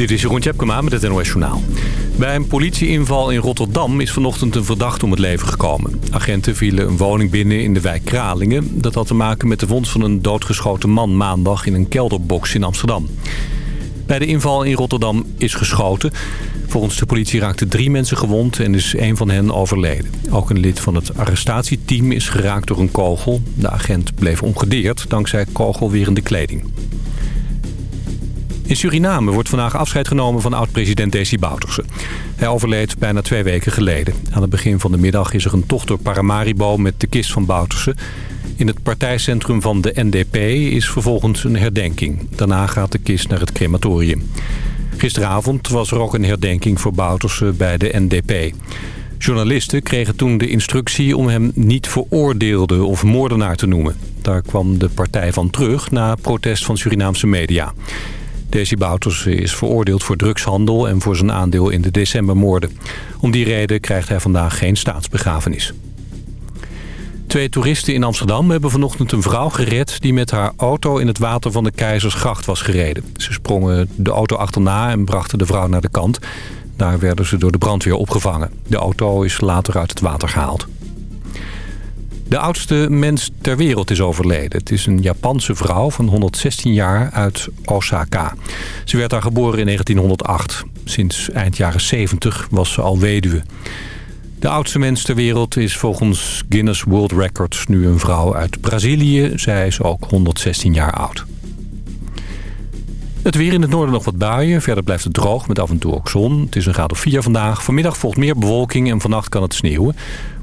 Dit is Jeroen Tjepkema met het NOS Journaal. Bij een politieinval in Rotterdam is vanochtend een verdachte om het leven gekomen. Agenten vielen een woning binnen in de wijk Kralingen. Dat had te maken met de wond van een doodgeschoten man maandag in een kelderbox in Amsterdam. Bij de inval in Rotterdam is geschoten. Volgens de politie raakten drie mensen gewond en is een van hen overleden. Ook een lid van het arrestatieteam is geraakt door een kogel. De agent bleef ongedeerd dankzij kogelwerende kleding. In Suriname wordt vandaag afscheid genomen van oud-president Desi Bouterse. Hij overleed bijna twee weken geleden. Aan het begin van de middag is er een tocht door Paramaribo met de kist van Bouterse. In het partijcentrum van de NDP is vervolgens een herdenking. Daarna gaat de kist naar het crematorium. Gisteravond was er ook een herdenking voor Bouterse bij de NDP. Journalisten kregen toen de instructie om hem niet veroordeelde of moordenaar te noemen. Daar kwam de partij van terug na protest van Surinaamse media. Desi Bouters is veroordeeld voor drugshandel en voor zijn aandeel in de decembermoorden. Om die reden krijgt hij vandaag geen staatsbegrafenis. Twee toeristen in Amsterdam hebben vanochtend een vrouw gered... die met haar auto in het water van de Keizersgracht was gereden. Ze sprongen de auto achterna en brachten de vrouw naar de kant. Daar werden ze door de brandweer opgevangen. De auto is later uit het water gehaald. De oudste mens ter wereld is overleden. Het is een Japanse vrouw van 116 jaar uit Osaka. Ze werd daar geboren in 1908. Sinds eind jaren 70 was ze al weduwe. De oudste mens ter wereld is volgens Guinness World Records nu een vrouw uit Brazilië. Zij is ook 116 jaar oud. Het weer in het noorden nog wat buien. Verder blijft het droog met af en toe ook zon. Het is een graad of 4 vandaag. Vanmiddag volgt meer bewolking en vannacht kan het sneeuwen.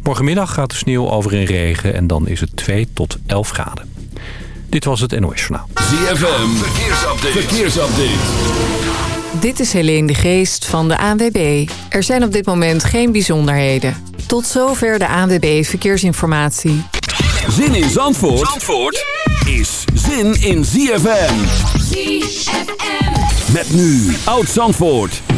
Morgenmiddag gaat de sneeuw over in regen en dan is het 2 tot 11 graden. Dit was het NOS Journaal. ZFM, verkeersupdate. verkeersupdate. Dit is Helene de Geest van de ANWB. Er zijn op dit moment geen bijzonderheden. Tot zover de ANWB Verkeersinformatie. Zin in Zandvoort, Zandvoort is zin in ZFM. ZFM. Met nu Oud Zandvoort.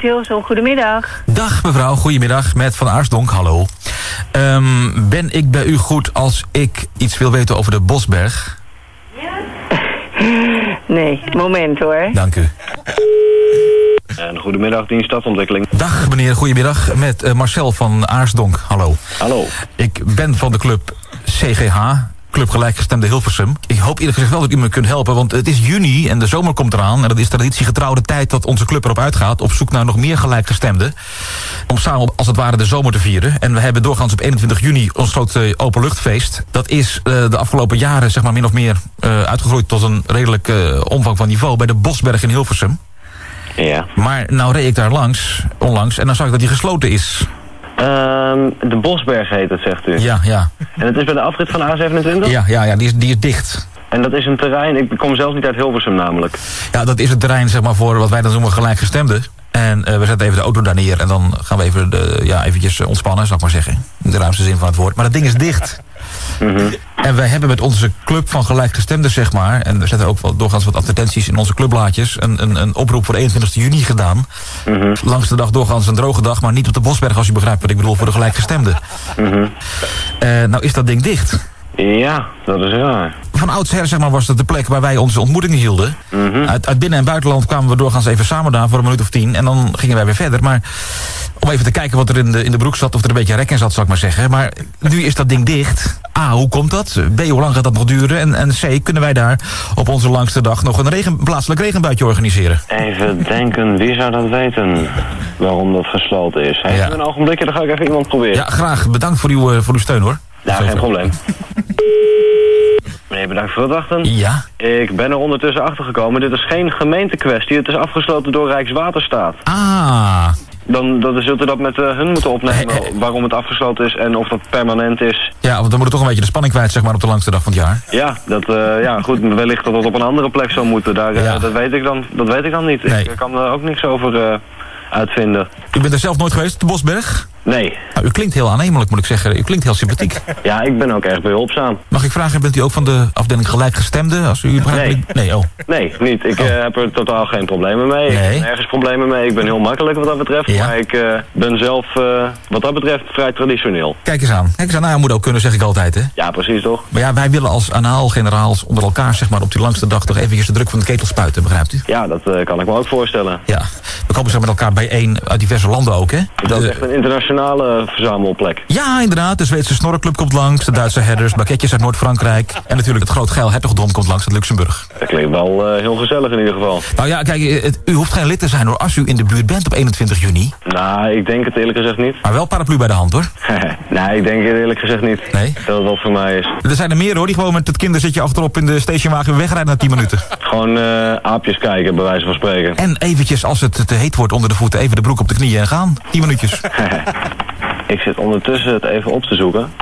Hilversum, goedemiddag. Dag mevrouw, goedemiddag, met Van Aarsdonk, hallo. Um, ben ik bij u goed als ik iets wil weten over de Bosberg? Ja. nee, moment hoor. Dank u. En goedemiddag, dienst stadontwikkeling. Dag meneer, goedemiddag. Met eh, Marcel van Aarsdonk. Hallo. Hallo. Ik ben van de club CGH. Club Gelijkgestemde Hilversum. Ik hoop eerlijk gezegd wel dat u me kunt helpen, want het is juni en de zomer komt eraan. En dat is traditiegetrouw de tijd dat onze club erop uitgaat... op zoek naar nog meer gelijkgestemden. Om samen als het ware de zomer te vieren. En we hebben doorgaans op 21 juni ons grote openluchtfeest. Dat is uh, de afgelopen jaren zeg maar min of meer uh, uitgegroeid tot een redelijk uh, omvang van niveau... bij de Bosberg in Hilversum. Ja. Maar nou reed ik daar langs, onlangs, en dan zag ik dat die gesloten is. Um, de Bosberg heet het, zegt u? Ja, ja. En het is bij de afrit van A27? Ja, ja, ja die, is, die is dicht. En dat is een terrein, ik kom zelf niet uit Hilversum namelijk. Ja, dat is het terrein zeg maar, voor wat wij dan noemen gelijkgestemden. En uh, we zetten even de auto daar neer en dan gaan we even de, ja, eventjes ontspannen, zal ik maar zeggen. In de ruimste zin van het woord. Maar dat ding is dicht. Mm -hmm. En wij hebben met onze club van gelijkgestemden, zeg maar... en we zetten ook wel doorgaans wat advertenties in onze clubblaadjes... een, een, een oproep voor 21 juni gedaan. Mm -hmm. Langs de dag doorgaans een droge dag... maar niet op de Bosberg, als u begrijpt wat ik bedoel... voor de gelijkgestemden. Mm -hmm. uh, nou is dat ding dicht. Ja, dat is raar. Van oudsher zeg maar, was dat de plek waar wij onze ontmoetingen hielden. Mm -hmm. uit, uit binnen- en buitenland kwamen we doorgaans even samen daar voor een minuut of tien. En dan gingen wij weer verder. Maar om even te kijken wat er in de, in de broek zat, of er een beetje rek in zat, zou ik maar zeggen. Maar nu is dat ding dicht. A, hoe komt dat? B, hoe lang gaat dat nog duren? En, en C, kunnen wij daar op onze langste dag nog een regen, plaatselijk regenbuitje organiseren? Even denken, wie zou dat weten? Waarom dat gesloten is? Heeft ja. een ogenblikje, dan ga ik even iemand proberen. Ja, graag. Bedankt voor uw, uh, voor uw steun hoor. Ja, geen probleem. Meneer, bedankt voor het wachten. Ja? Ik ben er ondertussen achter gekomen. Dit is geen gemeentekwestie. Het is afgesloten door Rijkswaterstaat. Ah. Dan, dan zult u dat met uh, hun moeten opnemen, waarom het afgesloten is en of dat permanent is. Ja, want dan moet er toch een beetje de spanning kwijt, zeg maar, op de langste dag van het jaar. Ja, dat, uh, ja goed, wellicht dat het op een andere plek zou moeten. Daar, uh, Ja. dat, weet ik dan, dat weet ik dan niet. Nee. Ik kan er ook niks over uitvinden. U bent er zelf nooit geweest, de Bosberg? Nee. Nou, u klinkt heel aannemelijk, moet ik zeggen. U klinkt heel sympathiek. Ja, ik ben ook erg behulpzaam. Mag ik vragen, bent u ook van de afdeling gelijkgestemden? Als u Nee. Nee, oh. Nee, niet. Ik Oh. eh, heb er totaal geen problemen mee. Ik Nee. heb nergens problemen mee. Ik ben heel makkelijk wat dat betreft. Ja. Maar ik eh, ben zelf eh, wat dat betreft vrij traditioneel. Kijk eens aan. Kijk eens aan, nou ja, moet ook kunnen, zeg ik altijd, hè. Ja, precies toch? Maar ja, wij willen als anaal-generaals onder elkaar, zeg maar, op die langste dag toch eventjes de druk van de ketel spuiten, begrijpt u? Ja, dat kan ik me ook voorstellen. Ja. We komen zeg met elkaar bijeen uit diverse landen ook, hè. Dat is echt een internationale verzamelplek. Ja, inderdaad. De Zweedse Snorreclub komt langs, de Duitse herders, baketjes uit Noord-Frankrijk. En natuurlijk het Groot Geil Hertogdom komt langs uit Luxemburg. Dat klinkt wel eh, heel gezellig in ieder geval. Nou ja, kijk, het- u hoeft geen lid te zijn hoor, als u in de buurt bent op 21 juni. Nou, ik denk het eerlijk gezegd niet. Maar wel paraplu bij de hand hoor. nee, ik denk het eerlijk gezegd niet. Nee? Dat het wat voor mij is. Er zijn er meer hoor, die gewoon met het kinderzitje achterop in de stationwagen wegrijden na 10 minuten. Gewoon eh, aapjes kijken, bij wijze van spreken. En eventjes, als het te heet wordt onder de voeten, even de broek op de knieën en gaan. 10 minuutjes. ik zit ondertussen het even op te zoeken.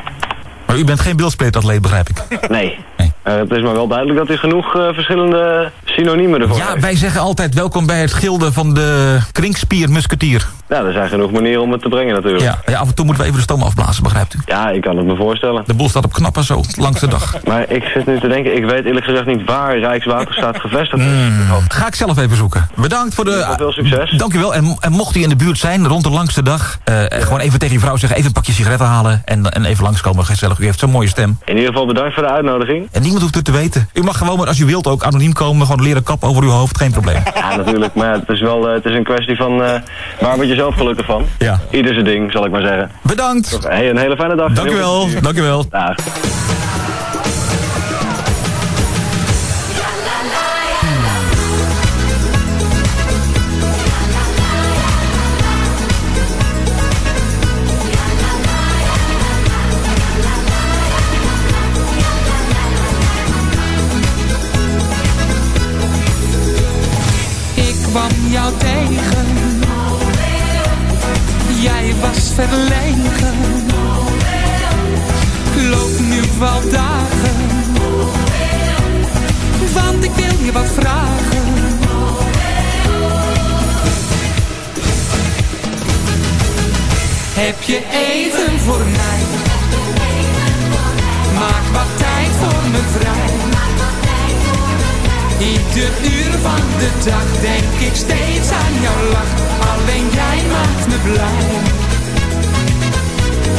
Maar u bent geen bilspleetatleet, begrijp ik. Nee. Nee. Eh, het is maar wel duidelijk dat u genoeg eh, verschillende synoniemen ervoor Ja, heeft. wij zeggen altijd welkom bij het gilde van de kringspiermusketier. Ja, er zijn genoeg manieren om het te brengen natuurlijk. Ja, ja, af en toe moeten we even de stoom afblazen, begrijpt u? Ja, ik kan het me voorstellen. De boel staat op knappen zo, langs de dag. Maar ik zit nu te denken, ik weet eerlijk gezegd niet waar Rijkswaterstaat gevestigd is. Ga ik zelf even zoeken. Bedankt voor de... Veel succes. Dank u wel. En, en mocht u in de buurt zijn, rond de langste dag... eh, gewoon even tegen uw vrouw zeggen, even een pakje sigaretten halen... en, en even langskomen, gezellig. U heeft zo'n mooie stem. In ieder geval bedankt voor de uitnodiging. En niemand hoeft het te weten. U mag gewoon, maar als u wilt, ook anoniem komen... gewoon leren kap over uw hoofd, geen probleem. Ja, natuurlijk. Maar het is wel eh, het is een kwestie van eh, waar word je zelf gelukkig van? Ja. Ieder zijn ding, zal ik maar zeggen. Bedankt. Hey, een hele fijne dag. Dank u wel. Dank u wel. Dag. Verlegen. Loop nu wel dagen. Want ik wil je wat vragen. Heb je even voor mij? Maak wat tijd voor me vrij. Ieder uur van de dag denk ik steeds aan jouw lach. Alleen jij maakt me blij.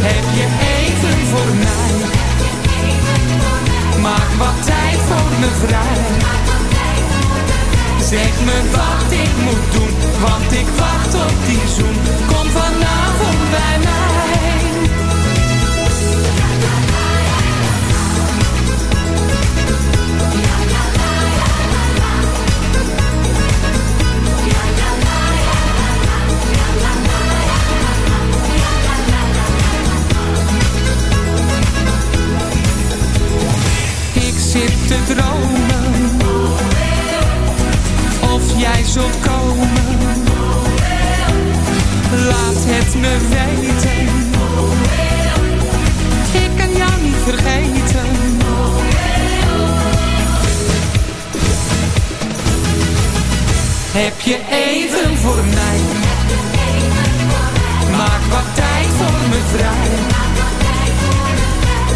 Heb je even voor mij? Maak wat tijd voor me vrij. Zeg me wat ik moet doen, want ik wacht op die zoen. Kom vanavond bij mij. te dromen. Of jij zult komen. Laat het me weten. Ik kan jou niet vergeten. Heb je even voor mij? Maak wat tijd voor me vrij.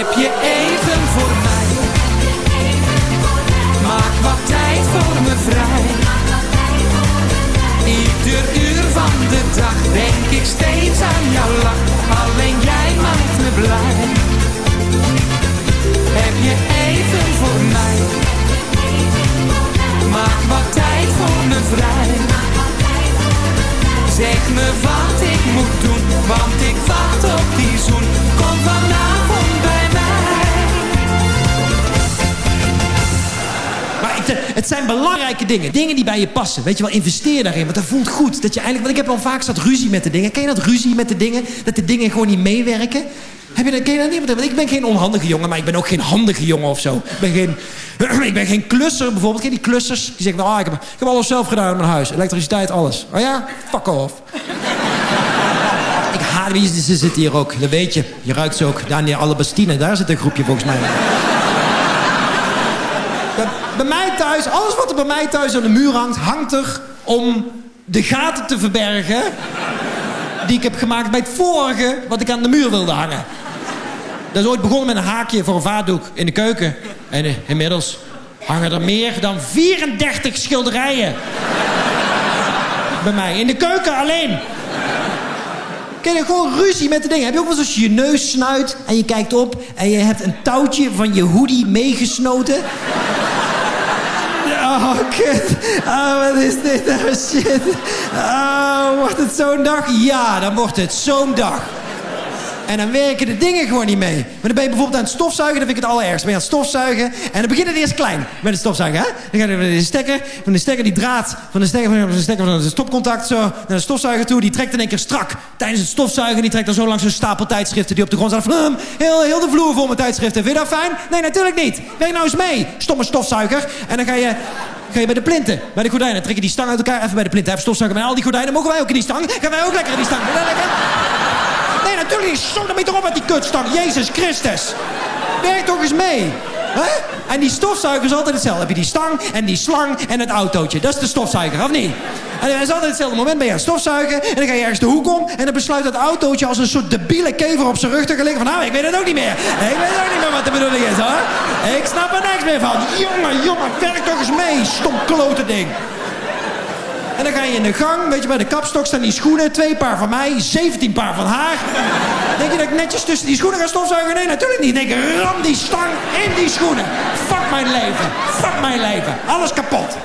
Heb je even dingen. Dingen die bij je passen. Weet je wel, investeer daarin. Want dat voelt goed. Dat je eigenlijk, want ik heb al vaak zat ruzie met de dingen. Ken je dat ruzie met de dingen? Dat de dingen gewoon niet meewerken? Heb je dat, ken je dat niet? Want ik ben geen onhandige jongen, maar ik ben ook geen handige jongen of zo. Ik ben geen, klusser bijvoorbeeld. Ken je die klussers? Die zeggen, ah, ik, heb, ik heb alles zelf gedaan in mijn huis. Elektriciteit, alles. Oh ja? Fuck off. ik haat wie ze zitten hier ook. Dat weet je. Je ruikt ze ook. Daniel Alabastine, daar zit een groepje volgens mij. Thuis, alles wat er bij mij thuis aan de muur hangt, hangt er om de gaten te verbergen die ik heb gemaakt bij het vorige wat ik aan de muur wilde hangen. Dat is ooit begonnen met een haakje voor een vaatdoek in de keuken. En eh, inmiddels hangen er meer dan 34 schilderijen. bij mij, in de keuken alleen. Ken je gewoon ruzie met de dingen? Heb je ook wel eens als je je neus snuit en je kijkt op en je hebt een touwtje van je hoodie meegesnoten? Oh, kut. Oh, wat is dit nou shit. Oh, wordt het zo'n dag? Ja, dan wordt het zo'n dag. En dan werken de dingen gewoon niet mee. Maar dan ben je bijvoorbeeld aan het stofzuigen, dan vind ik het allerergst. Ben je aan het stofzuigen en dan begint het eerst klein met het stofzuigen. Hè? Dan ga je naar de stekker, van de stekker die draad, van de stekker van de, stekker van het stopcontact zo naar de stofzuiger toe. Die trekt in één keer strak tijdens het stofzuigen. Die trekt dan zo langs een stapel tijdschriften die op de grond staan. Vlam, heel, heel de vloer vol met tijdschriften. Vind je dat fijn? Nee, natuurlijk niet. Werk nou eens mee, stomme stofzuiger. En dan ga je ga je bij de plinten, bij de gordijnen. Trek je die stang uit elkaar, even bij de plinten. Even stofzuigen bij al die gordijnen. Mogen wij ook in die stang? Gaan wij ook lekker in die stang? Nee, natuurlijk niet. Zo, dan ben je toch op met die kutstang. Jezus Christus. Werk toch eens mee. Hè? En die stofzuiger is altijd hetzelfde. Heb je die stang en die slang en het autootje. Dat is de stofzuiger, of niet? En het is altijd hetzelfde moment. Ben je aan stofzuigen en dan ga je ergens de hoek om... en dan besluit dat autootje als een soort debiele kever op zijn rug te gaan liggen... van nou, ik weet het ook niet meer. Ik weet ook niet meer wat de bedoeling is, hoor. Ik snap er niks meer van. Jongen, jongen, werk toch eens mee, stom klote ding. En dan ga je in de gang, weet je, bij de kapstok staan die schoenen. Twee paar van mij, 17 paar van haar. Denk je dat ik netjes tussen die schoenen ga stofzuigen? Nee, natuurlijk niet. Ik ram die stang in die schoenen. Fuck mijn leven. Fuck mijn leven. Alles kapot.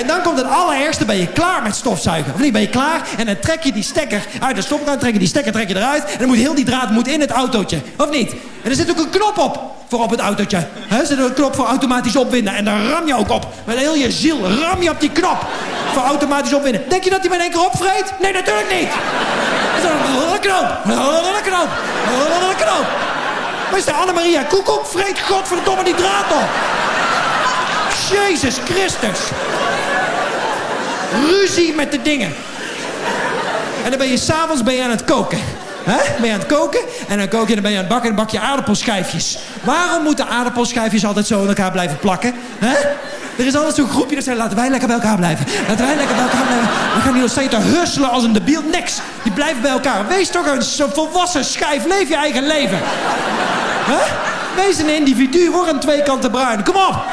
En dan komt het allerergste, ben je klaar met stofzuigen. Of niet, ben je klaar? En dan trek je die stekker uit de stopkant, trek je die stekker trek je eruit. En dan moet heel die draad moet in het autootje. Of niet? En er zit ook een knop op voor op het autootje. Er zit een knop voor automatisch opwinden. En daar ram je ook op. Met heel je ziel ram je op die knop voor automatisch opwinden. Denk je dat hij met één keer opvreet? Nee, natuurlijk niet. Dat is een knop. Een knop. Een knop. Maar is de Annemaria Koekoek vreet godverdomme die draad op. Jezus Christus. Ruzie met de dingen. En dan ben je s'avonds aan het koken. Hè? Ben je aan het koken en dan kook je, dan ben je aan het bakken en bak je aardappelschijfjes. Waarom moeten aardappelschijfjes altijd zo in elkaar blijven plakken? Hè? Er is altijd zo'n groepje dat zegt, laten wij lekker bij elkaar blijven. Laten wij lekker bij elkaar blijven. We gaan nog steeds te husselen als een debiel. Niks. Die blijven bij elkaar. Wees toch een volwassen schijf. Leef je eigen leven. Hè? Wees een individu. Word een twee kanten bruin. Kom op.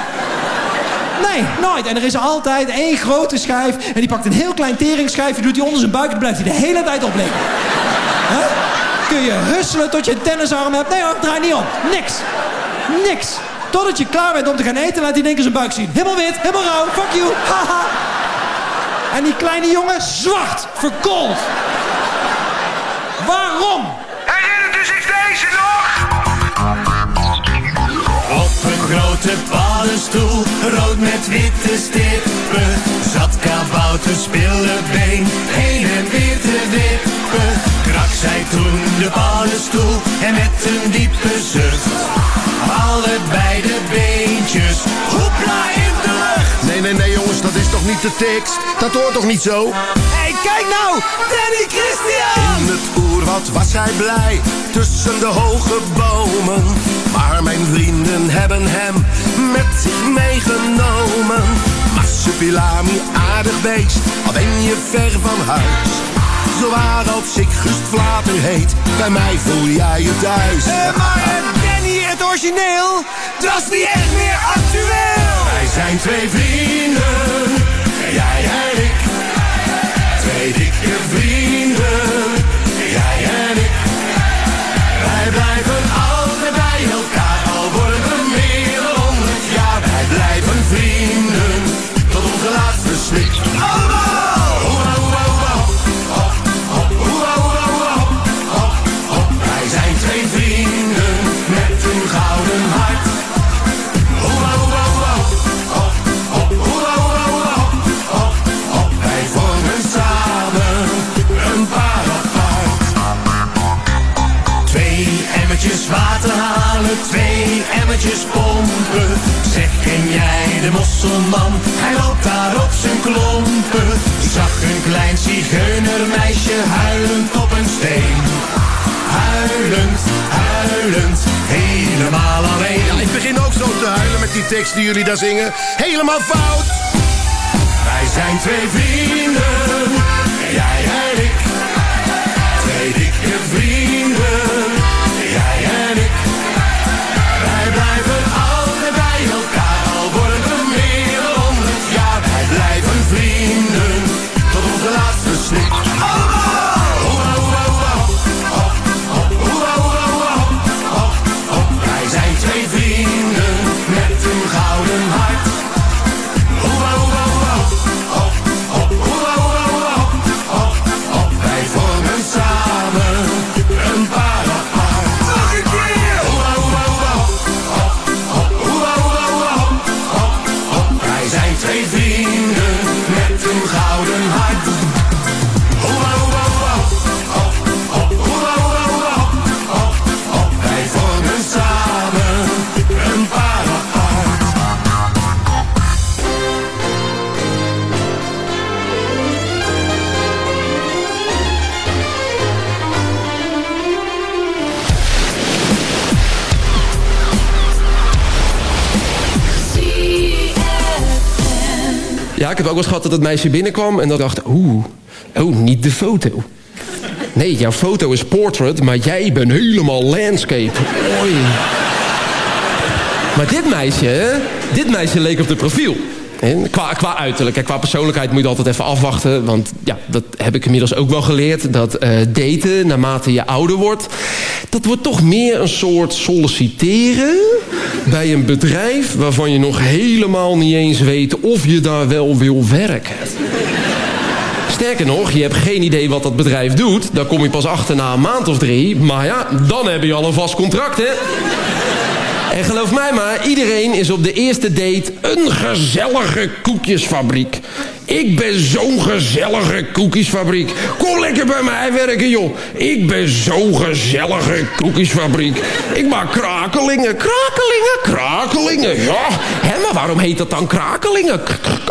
Nee, nooit. En er is altijd één grote schijf. En die pakt een heel klein teringschijfje, doet hij onder zijn buik... en dan blijft hij de hele tijd op liggen. Huh? kun je husselen tot je een tennisarm hebt. Nee hoor, draai niet om. Niks. Niks. Totdat je klaar bent om te gaan eten, laat hij denken zijn buik zien. Helemaal wit, helemaal rauw, fuck you, haha. En die kleine jongen, zwart, verkoold. Waarom? Herinnert u zich deze nog? Op een grote paddenstoel, rood met witte stippen, zat kabouter been heen en weer te wippen. Krak zij toen de paddenstoel en met een diepe zucht, allebei de beentjes, hoepla in de lucht. Nee, nee, nee jongens, dat is toch niet de tekst? Dat hoort toch niet zo? Hé, hey, kijk nou, Danny Christian! In het oerwoud was hij blij, tussen de hoge bomen. Maar mijn vrienden hebben hem met zich meegenomen. Massupilami, aardig beest, al ben je ver van huis. Zo waar als ik Gust Vlater heet, bij mij voel jij je thuis. Uh, maar Danny, het origineel, dat is niet echt meer actueel. Wij zijn twee vrienden, jij en ik. Twee dikke vrienden, altijd tekst die jullie daar zingen. Helemaal fout! Wij zijn twee vrienden, jij en ik. Twee dikke vrienden, Ja, ik heb ook wel eens gehad dat het meisje binnenkwam en dat dacht, oeh, oh, niet de foto. Nee, jouw foto is portrait, maar jij bent helemaal landscape. Oei. Maar dit meisje, dit meisje leek op de profiel. Qua uiterlijk en qua persoonlijkheid moet je altijd even afwachten. Want ja, dat heb ik inmiddels ook wel geleerd. Dat eh, daten, naarmate je ouder wordt... dat wordt toch meer een soort solliciteren... bij een bedrijf waarvan je nog helemaal niet eens weet... of je daar wel wil werken. Sterker nog, je hebt geen idee wat dat bedrijf doet. Daar kom je pas achter na een maand of drie. Maar ja, dan heb je al een vast contract, hè? En geloof mij maar, iedereen is op de eerste date een gezellige koekjesfabriek. Ik ben zo'n gezellige koekjesfabriek. Kom lekker bij mij werken, joh. Ik ben zo'n gezellige koekjesfabriek. Ik maak krakelingen, krakelingen, krakelingen. Ja, hè, maar waarom heet dat dan krakelingen?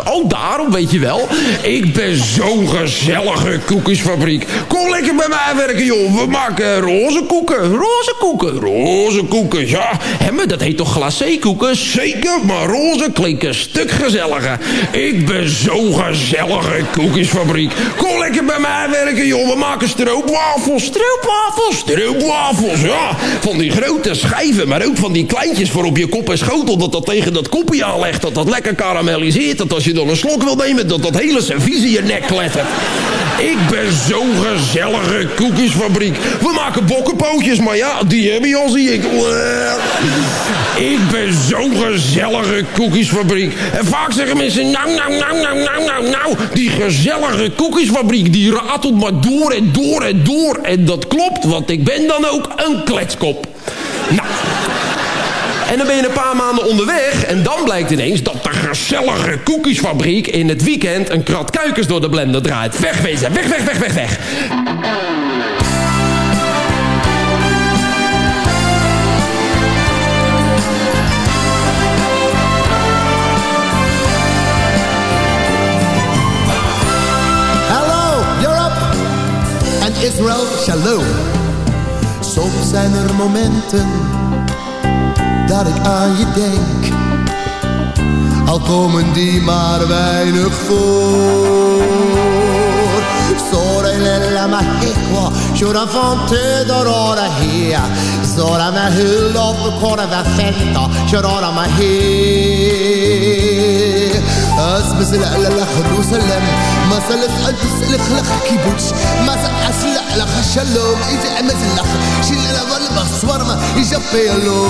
Oh, daarom weet je wel. Ik ben zo'n gezellige koekjesfabriek. Kom lekker bij mij werken, joh. We maken roze koeken, roze koeken, roze koeken. Ja, hè, maar dat heet toch glacékoeken? Zeker, maar roze klinkt een stuk gezelliger. Ik ben zo'n gezellige koekjesfabriek. Kom lekker bij mij werken, joh. We maken stroopwafels, stroopwafels, stroopwafels. Ja, van die grote schijven, maar ook van die kleintjes voor op je kop en schotel. Dat dat tegen dat koppie aanlegt, dat dat lekker karamelliseert. Dat als je dan een slok wil nemen, dat dat hele servies in je nek klettert. Ik ben zo'n gezellige gezellige koekjesfabriek. We maken bokkenpootjes, maar ja, die heb je al, zie ik. Ik ben zo'n gezellige koekjesfabriek. En vaak zeggen mensen, nou, nou, nou, nou, nou, nou, nou. Die gezellige koekjesfabriek, die ratelt maar door en door en door. En dat klopt, want ik ben dan ook een kletskop. Nou... En dan ben je een paar maanden onderweg en dan blijkt ineens dat de gezellige koekjesfabriek in het weekend een krat kuikens door de blender draait. Wegwezen, weg, weg, weg, weg, weg. Israël, shalom. Soms zijn er momenten dat ik aan je denk. Al komen die maar weinig voor. Sorella ma hekwa, shura fonte dorora hea. Sora ma hulop kora va fenta, shura ma hea. أسبس لا لا لا خروسلم ما سلف ألبس لخ لخ كيبوتش ما سأسلع لخ شلوم إجا أمز لخ شيل لا ول بصور ما إجا بيلو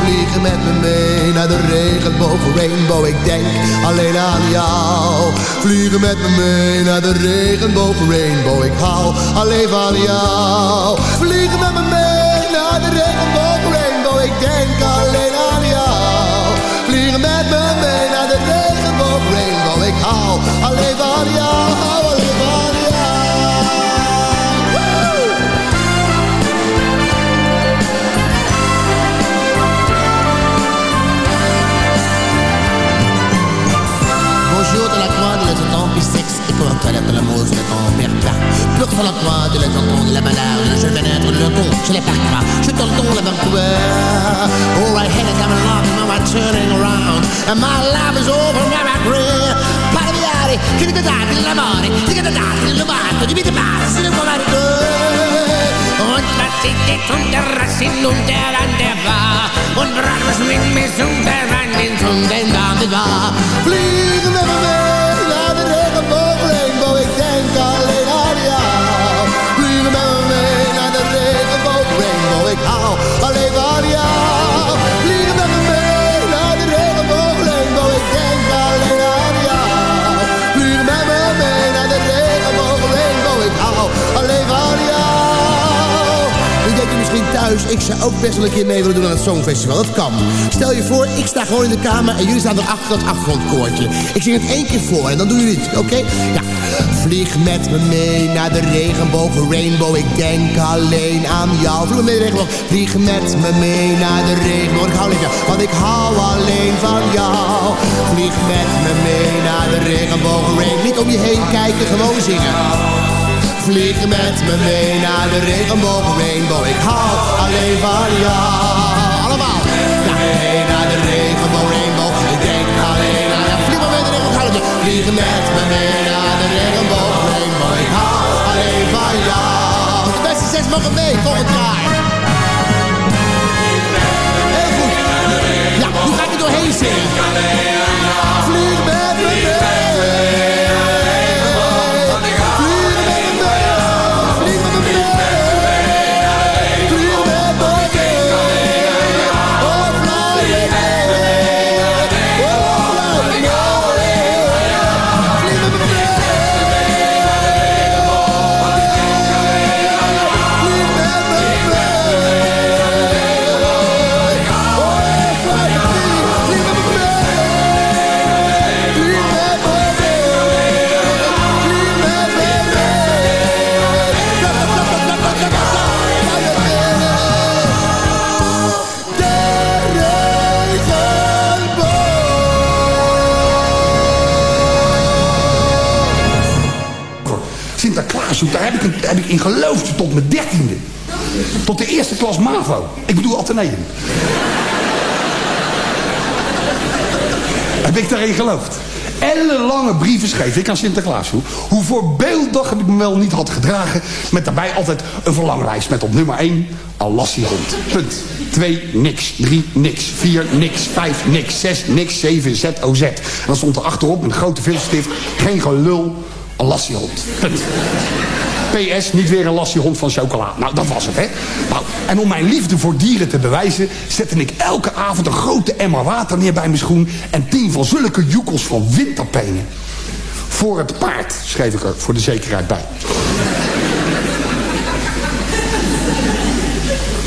Vliegen met me mee naar de regenboog rainbow Ik denk alleen aan jou Vliegen met me mee naar de regenboog rainbow Ik hou alleen van jou Vliegen met me mee connaître l'amour sur le ton perplat. Plus sur l'emploi de le canton la malade, je vais naître le con, je les parcours, je tente ton la bancouvère. Oh, I had it coming along, now I'm turning around, and my life is over, my career. Parla di ari, che ti dà dell'amore, ti dà dell'umato, di vita passa, se ne può Und was ich jetzt unter Rassen und der Lande war Und brat was mit mir zum Verwandeln, zum den war Fliegen wir weg Vliegen met me naar de regenboog. Rainbow Ik hou alleen ik zou ook best wel een keer mee willen doen aan het Songfestival. Dat kan. Stel je voor, ik sta gewoon in de kamer en jullie staan erachter dat achtergrondkoortje. Ik zing het één keer voor en dan doen jullie het, oké? Ja. Vlieg met me mee naar de regenboog, rainbow. Ik denk alleen aan jou. Vlieg met me mee, regenboog. Vlieg met me mee naar de regenboog. Ik hou alleen van jou, want ik hou alleen van jou. Vlieg met me mee naar de regenboog, rainbow. Niet om je heen kijken, gewoon zingen. Vlieg met me mee naar de regenboog rainbow Ik hou alleen van jou. Allemaal. Ja, mee naar de regenboog rainbow Ik denk alleen aan jou. Vlieg maar mee naar de regenboog. Rainbow Vlieg met me mee naar de regenboog rainbow Ik hou alleen van jou. De beste zes mogen mee, volgend jaar Heel goed. Ja, nu ga ik er doorheen zingen in- daar heb ik in geloofd tot mijn dertiende. Tot de eerste klas MAVO. Ik bedoel Atheneum. heb ik daarin geloofd. Ellenlange brieven schreef ik aan Sinterklaas. Hoe, hoe voorbeeldig ik me wel niet had gedragen. Met daarbij altijd een verlanglijst. Met op nummer 1 Alassie hond. Punt. 2 niks. 3 niks. 4 niks. 5 niks. 6 niks. 7 ZOZ. En dan stond er achterop met een grote filstift. Geen gelul. Alassie hond. Punt. PS, niet weer een lassie hond van chocola. Nou, dat was het, hè. Nou, en om mijn liefde voor dieren te bewijzen... zette ik elke avond een grote emmer water neer bij mijn schoen... en tien van zulke joekels van winterpenen. Voor het paard, schreef ik er voor de zekerheid bij.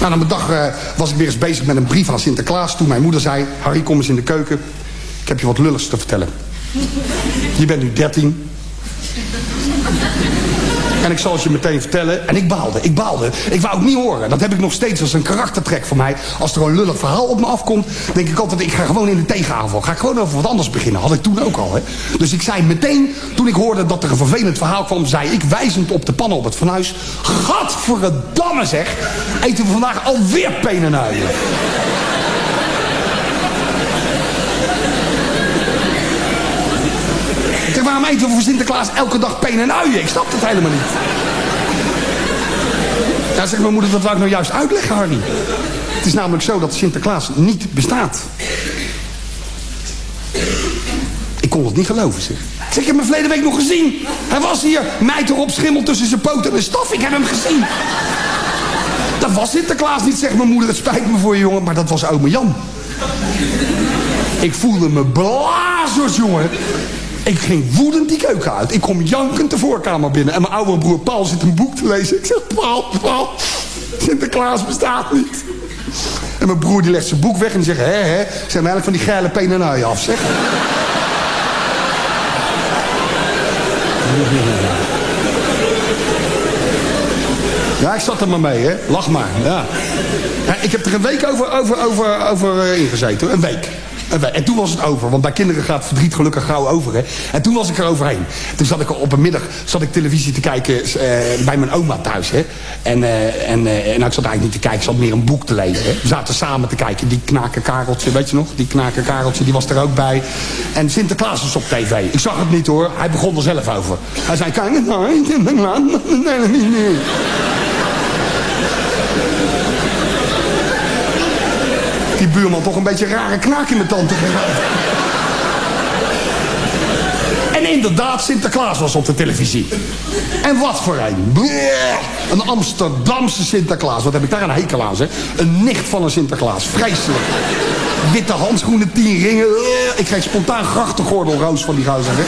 Nou, aan mijn dag eh, was ik weer eens bezig met een brief aan Sinterklaas... toen mijn moeder zei, Harry, kom eens in de keuken. Ik heb je wat lulligs te vertellen. Je bent nu 13. En ik zal het je meteen vertellen. En ik baalde, ik baalde. Ik wou het niet horen. Dat heb ik nog steeds als een karaktertrek van mij. Als er een lullig verhaal op me afkomt, denk ik altijd... ik ga gewoon in de tegenaanval. Ga ik gewoon over wat anders beginnen. Had ik toen ook al, hè. Dus ik zei meteen, toen ik hoorde dat er een vervelend verhaal kwam... zei ik, wijzend op de pannen op het fornuis... Gadverdamme zeg, eten we vandaag alweer penenuien. Ik waarom eten we voor Sinterklaas elke dag peen en uien? Ik snap het helemaal niet. Ja, zegt mijn moeder, dat wou ik nou juist uitleggen, Harry. Het is namelijk zo dat Sinterklaas niet bestaat. Ik kon het niet geloven, zeg. Ik zeg, ik heb hem verleden week nog gezien. Hij was hier, meid erop, schimmel tussen zijn poten en staf. Ik heb hem gezien. Dat was Sinterklaas niet, zegt mijn moeder. Het spijt me voor je, jongen, maar dat was ome Jan. Ik voelde me blazers, jongen. Ik ging woedend die keuken uit. Ik kom jankend de voorkamer binnen. En mijn oude broer Paul zit een boek te lezen. Ik zeg, Paul, Paul, Sinterklaas bestaat niet. En mijn broer die legt zijn boek weg en zegt, hè, hè. Zijn eigenlijk van die geile penenui af, zeg. Ja, ik zat er maar mee, hè. Lach maar, ja. ja ik heb er een week over, over, over, over uh, ingezeten. Een week. Week. En toen was het over, want bij kinderen gaat verdriet gelukkig gauw over, hè. En toen was ik er overheen. Toen zat ik op een middag zat ik televisie te kijken uh, bij mijn oma thuis, hè. En, uh, en, en nou, ik zat eigenlijk niet te kijken, ik zat meer een boek te lezen, hè. We zaten samen te kijken. Die knaken Kareltje, weet je nog? Die knaken Kareltje, die was er ook bij. En Sinterklaas was op tv. Ik zag het niet, hoor. Hij begon er zelf over. Hij zei, kijk, nee, nee, die buurman toch een beetje rare knaak in mijn tand te geven. En inderdaad, Sinterklaas was op de televisie. En wat voor een. Een Amsterdamse Sinterklaas. Wat heb ik daar een hekel aan, zeg. Een nicht van een Sinterklaas. Vreselijk. Witte handschoenen, tien ringen. Ik kreeg spontaan grachtengordelroos van die gozer, hè.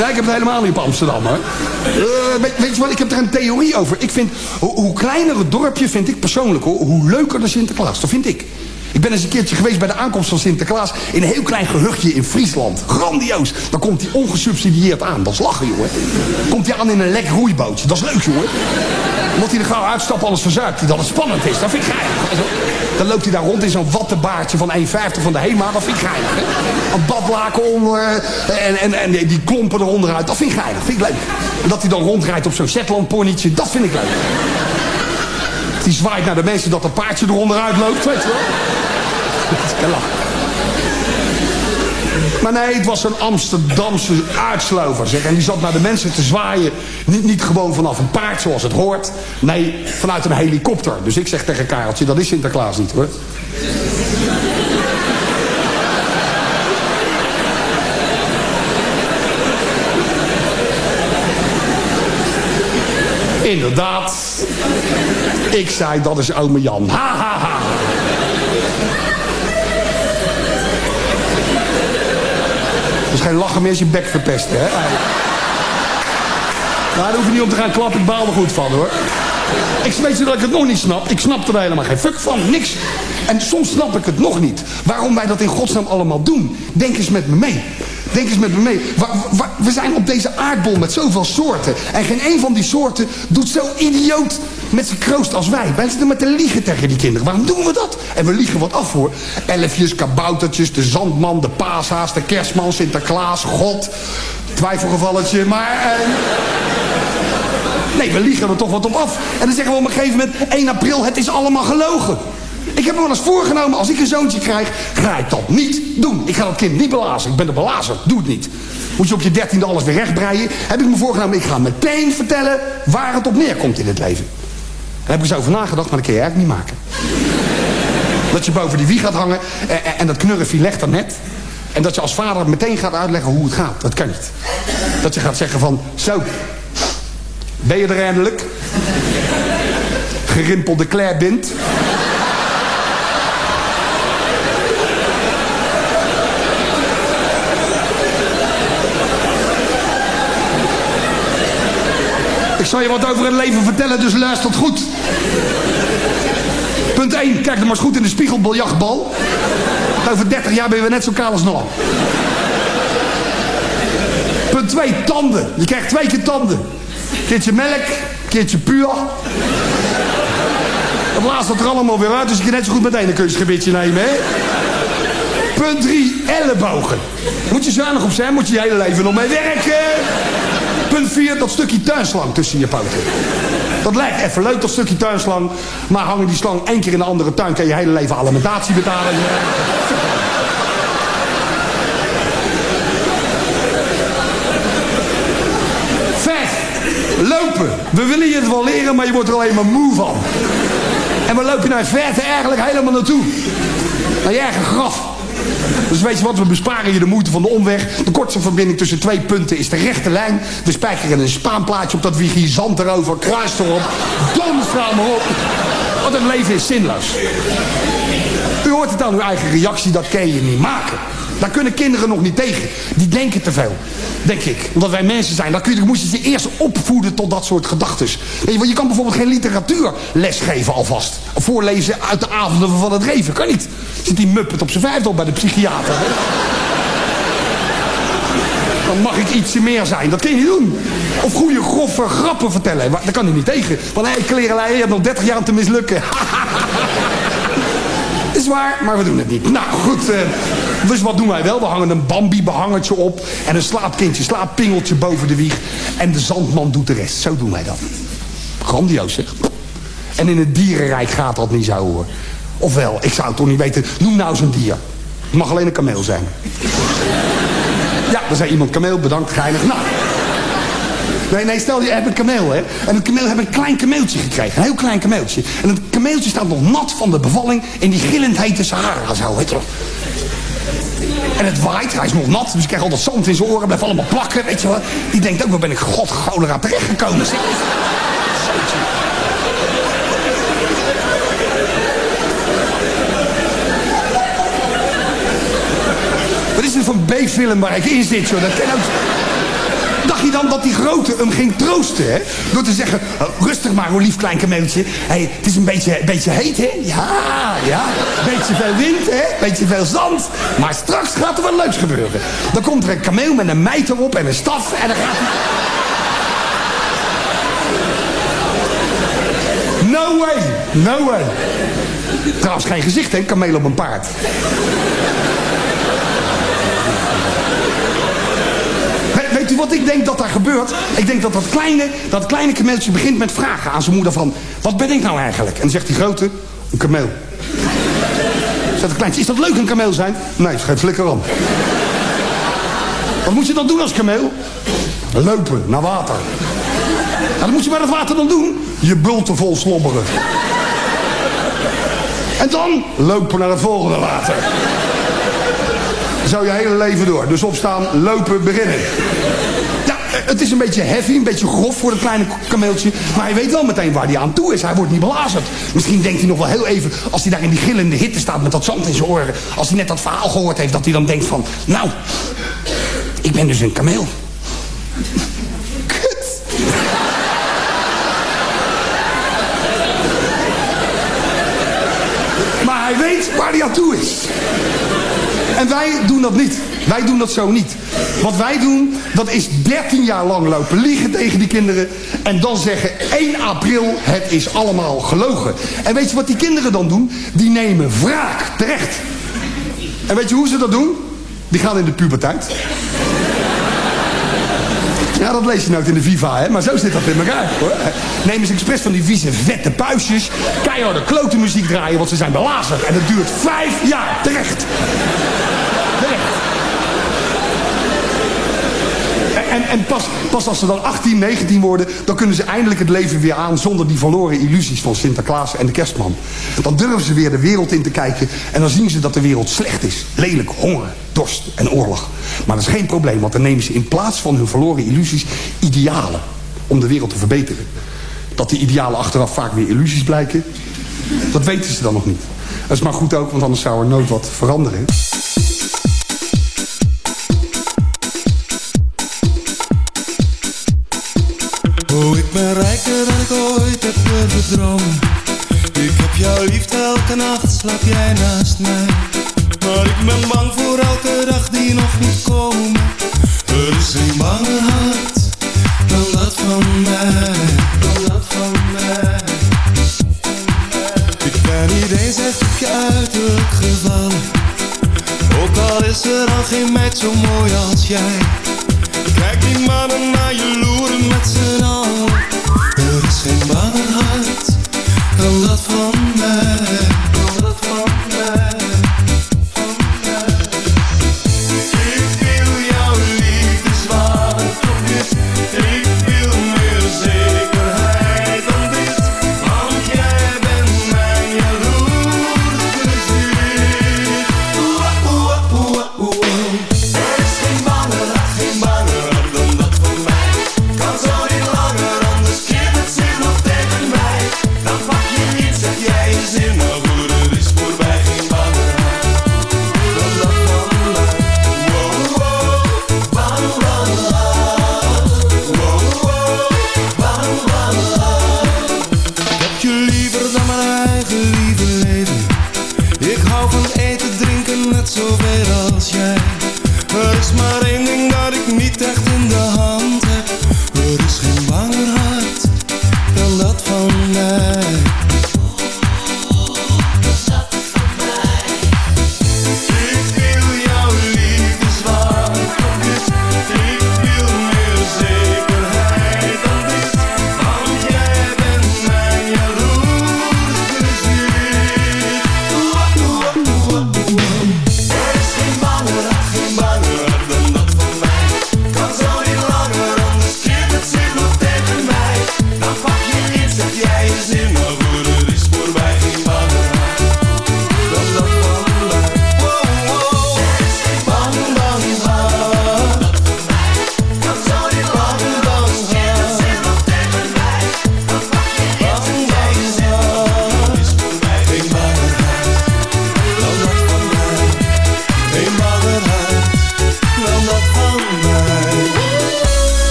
Ja, ik heb het helemaal niet op Amsterdam, hoor. Uh, weet, je wat, ik heb er een theorie over. Ik vind, hoe, hoe kleiner het dorpje vind ik persoonlijk, hoor, hoe leuker de Sinterklaas. Dat vind ik. Ik ben eens een keertje geweest bij de aankomst van Sinterklaas... in een heel klein gehuchtje in Friesland. Grandioos. Dan komt hij ongesubsidieerd aan. Dat is lachen, jongen. Komt hij aan in een lek roeibootje. Dat is leuk, jongen. Moet hij er gauw uitstappen, anders verzuipt dat het spannend is. Dat vind ik geinig. Dan loopt hij daar rond in zo'n wattenbaardje van 1,50 van de HEMA. Dat vind ik geinig. Een badlaken onder en, en, en die klompen eronder uit. Dat vind ik geinig. vind ik leuk. En dat hij dan rondrijdt op zo'n Shetland ponytje. Dat vind ik leuk. Die zwaait naar de mensen dat een paardje eronder uitloopt. Weet je wel. Maar nee, het was een Amsterdamse uitslover. Zeg. En die zat naar de mensen te zwaaien. Niet, niet gewoon vanaf een paard zoals het hoort. Nee, vanuit een helikopter. Dus ik zeg tegen Kareltje, dat is Sinterklaas niet hoor. Inderdaad. Ik zei, dat is ome Jan. Ha, ha, ha. Dus geen lachen meer als je bek verpesten, hè? Nou, daar hoef je niet om te gaan klappen. Ik baal er goed van, hoor. Ik weet je dat ik het nog niet snap. Ik snap er helemaal geen fuck van. Niks. En soms snap ik het nog niet. Waarom wij dat in godsnaam allemaal doen. Denk eens met me mee. Denk eens met me mee. We zijn op deze aardbol met zoveel soorten. En geen een van die soorten doet zo idioot met zijn kroost als wij. Wij zitten met te liegen tegen die kinderen. Waarom doen we dat? En we liegen wat af hoor. Elfjes, kaboutertjes, de zandman, de paashaas, de kerstman, Sinterklaas, God. Twijfelgevalletje, maar... Eh... Nee, we liegen er toch wat op af. En dan zeggen we op een gegeven moment... 1 april, het is allemaal gelogen. Ik heb me wel eens voorgenomen, als ik een zoontje krijg... ga ik dat niet doen. Ik ga dat kind niet belazen. Ik ben de belazer. Doe het niet. Moet je op je dertiende alles weer rechtbreien. Heb ik me voorgenomen, ik ga meteen vertellen... waar het op neerkomt in het leven. Daar heb ik eens over nagedacht, maar dat kun je eigenlijk niet maken. Dat je boven die wie gaat hangen en, en dat knurrefie legt er net. En dat je als vader meteen gaat uitleggen hoe het gaat. Dat kan niet. Dat je gaat zeggen van, zo, Ben je er eindelijk? Gerimpelde Claire Bint. Zal je wat over het leven vertellen, dus luister goed. Punt 1. Kijk dan maar eens goed in de spiegel, biljartbal. Over 30 jaar ben je weer net zo kaal als nog. Punt 2. Tanden. Je krijgt twee keer tanden. Keertje melk, keertje puur. Het laatste er allemaal weer uit, dus je kan net zo goed meteen een kunstgebitje nemen, hè? Punt 3. Ellebogen. Moet je zuinig op zijn, moet je je hele leven nog mee werken. Punt 4. Dat stukje tuinslang tussen je poten. Dat lijkt even leuk, dat stukje tuinslang. Maar hangen die slang één keer in een andere tuin... kan je hele leven alimentatie betalen. Vijf. Lopen. We willen je het wel leren, maar je wordt er alleen maar moe van. En loop je naar verte eigenlijk helemaal naartoe? Naar je eigen graf. Dus weet je wat, we besparen je de moeite van de omweg. De kortste verbinding tussen twee punten is de rechte lijn. We spijkeren een spaanplaatje op dat wiegje, zand erover, kruis erop. Dom maar op. Want het leven is zinloos. U hoort het aan uw eigen reactie, dat kan je niet maken. Daar kunnen kinderen nog niet tegen. Die denken te veel. Denk ik. Omdat wij mensen zijn. Dan kun je, ze eerst opvoeden tot dat soort gedachten. Je, je kan bijvoorbeeld geen literatuur lesgeven alvast. Voorlezen uit de avonden van het Reven. Kan niet. Zit die muppet op zijn vijfde al bij de psychiater. Dan mag ik ietsje meer zijn. Dat kun je niet doen. Of goede grove grappen vertellen. Daar kan hij niet tegen. Want hé, hey, klerenlei, je nog 30 jaar om te mislukken. is waar, maar we doen het niet. Nou, goed. Uh, dus wat doen wij wel? We hangen een Bambi-behangertje op. En een slaapkindje, slaappingeltje boven de wieg. En de zandman doet de rest. Zo doen wij dat. Grandioos, zeg. En in het dierenrijk gaat dat niet zo, hoor. Ofwel, ik zou het toch niet weten. Noem nou een dier. Het mag alleen een kameel zijn. Ja, dan zei iemand kameel, bedankt, geinig. Nou. Nee, nee, stel je hebt een kameel, hè. En het kameel heeft een klein kameeltje gekregen. Een heel klein kameeltje. En het kameeltje staat nog nat van de bevalling in die gillend hete Sahara, zo, weet je wel. En het waait, hij is nog nat, dus ik krijg al dat zand in zijn oren, blijft allemaal plakken, weet je wel. Die denkt ook, waar ben ik god cholera terechtgekomen, zeg. Wat is dit voor een B-film waar ik in zit, joh? Dat ken ook... Dacht je dan dat die grote hem ging troosten, hè? Door te zeggen, oh, rustig maar, hoe lief klein kameeltje. Hey, het is een beetje, beetje heet, hè? Ja, ja. Beetje veel wind, hè? Beetje veel zand. Maar straks gaat er wat leuks gebeuren. Dan komt er een kameel met een meid erop en een staf en dan gaat. No way, no way. Trouwens geen gezicht, hè? Kameel op een paard. Weet u wat ik denk dat daar gebeurt? Ik denk dat dat kleine, dat kleine kameeltje begint met vragen aan zijn moeder van... Wat ben ik nou eigenlijk? En dan zegt die grote, een kameel. Zegt de kleintje, is dat leuk een kameel zijn? Nee, geen flikker om. Wat moet je dan doen als kameel? Lopen naar water. En dan moet je bij dat water dan doen? Je bulten vol slobberen. En dan lopen naar het volgende water. Zo je hele leven door. Dus opstaan, lopen, beginnen. Ja, het is een beetje heavy, een beetje grof voor het kleine kameeltje. Maar hij weet wel meteen waar hij aan toe is. Hij wordt niet belazerd. Misschien denkt hij nog wel heel even, als hij daar in die gillende hitte staat met dat zand in zijn oren. Als hij net dat verhaal gehoord heeft, dat hij dan denkt van... Nou, ik ben dus een kameel. Maar hij weet waar hij aan toe is. En wij doen dat niet. Wij doen dat zo niet. Wat wij doen, dat is 13 jaar lang lopen liegen tegen die kinderen. En dan zeggen 1 april, het is allemaal gelogen. En weet je wat die kinderen dan doen? Die nemen wraak, terecht. En weet je hoe ze dat doen? Die gaan in de puberteit. Ja, dat lees je nooit in de Viva, hè? Maar zo zit dat in elkaar, hoor. Nemen ze expres van die vieze, vette puistjes. Keiharde klote muziek draaien, want ze zijn belazerd. En dat duurt vijf jaar. Terecht. En, en pas, pas als ze dan 18, 19 worden... dan kunnen ze eindelijk het leven weer aan... zonder die verloren illusies van Sinterklaas en de kerstman. Dan durven ze weer de wereld in te kijken... en dan zien ze dat de wereld slecht is. Lelijk, honger, dorst en oorlog. Maar dat is geen probleem, want dan nemen ze in plaats van hun verloren illusies... idealen om de wereld te verbeteren. Dat die idealen achteraf vaak weer illusies blijken... dat weten ze dan nog niet. Dat is maar goed ook, want anders zou er nooit wat veranderen. Ik heb jouw liefde elke nacht, slaap jij naast mij. Maar ik ben bang voor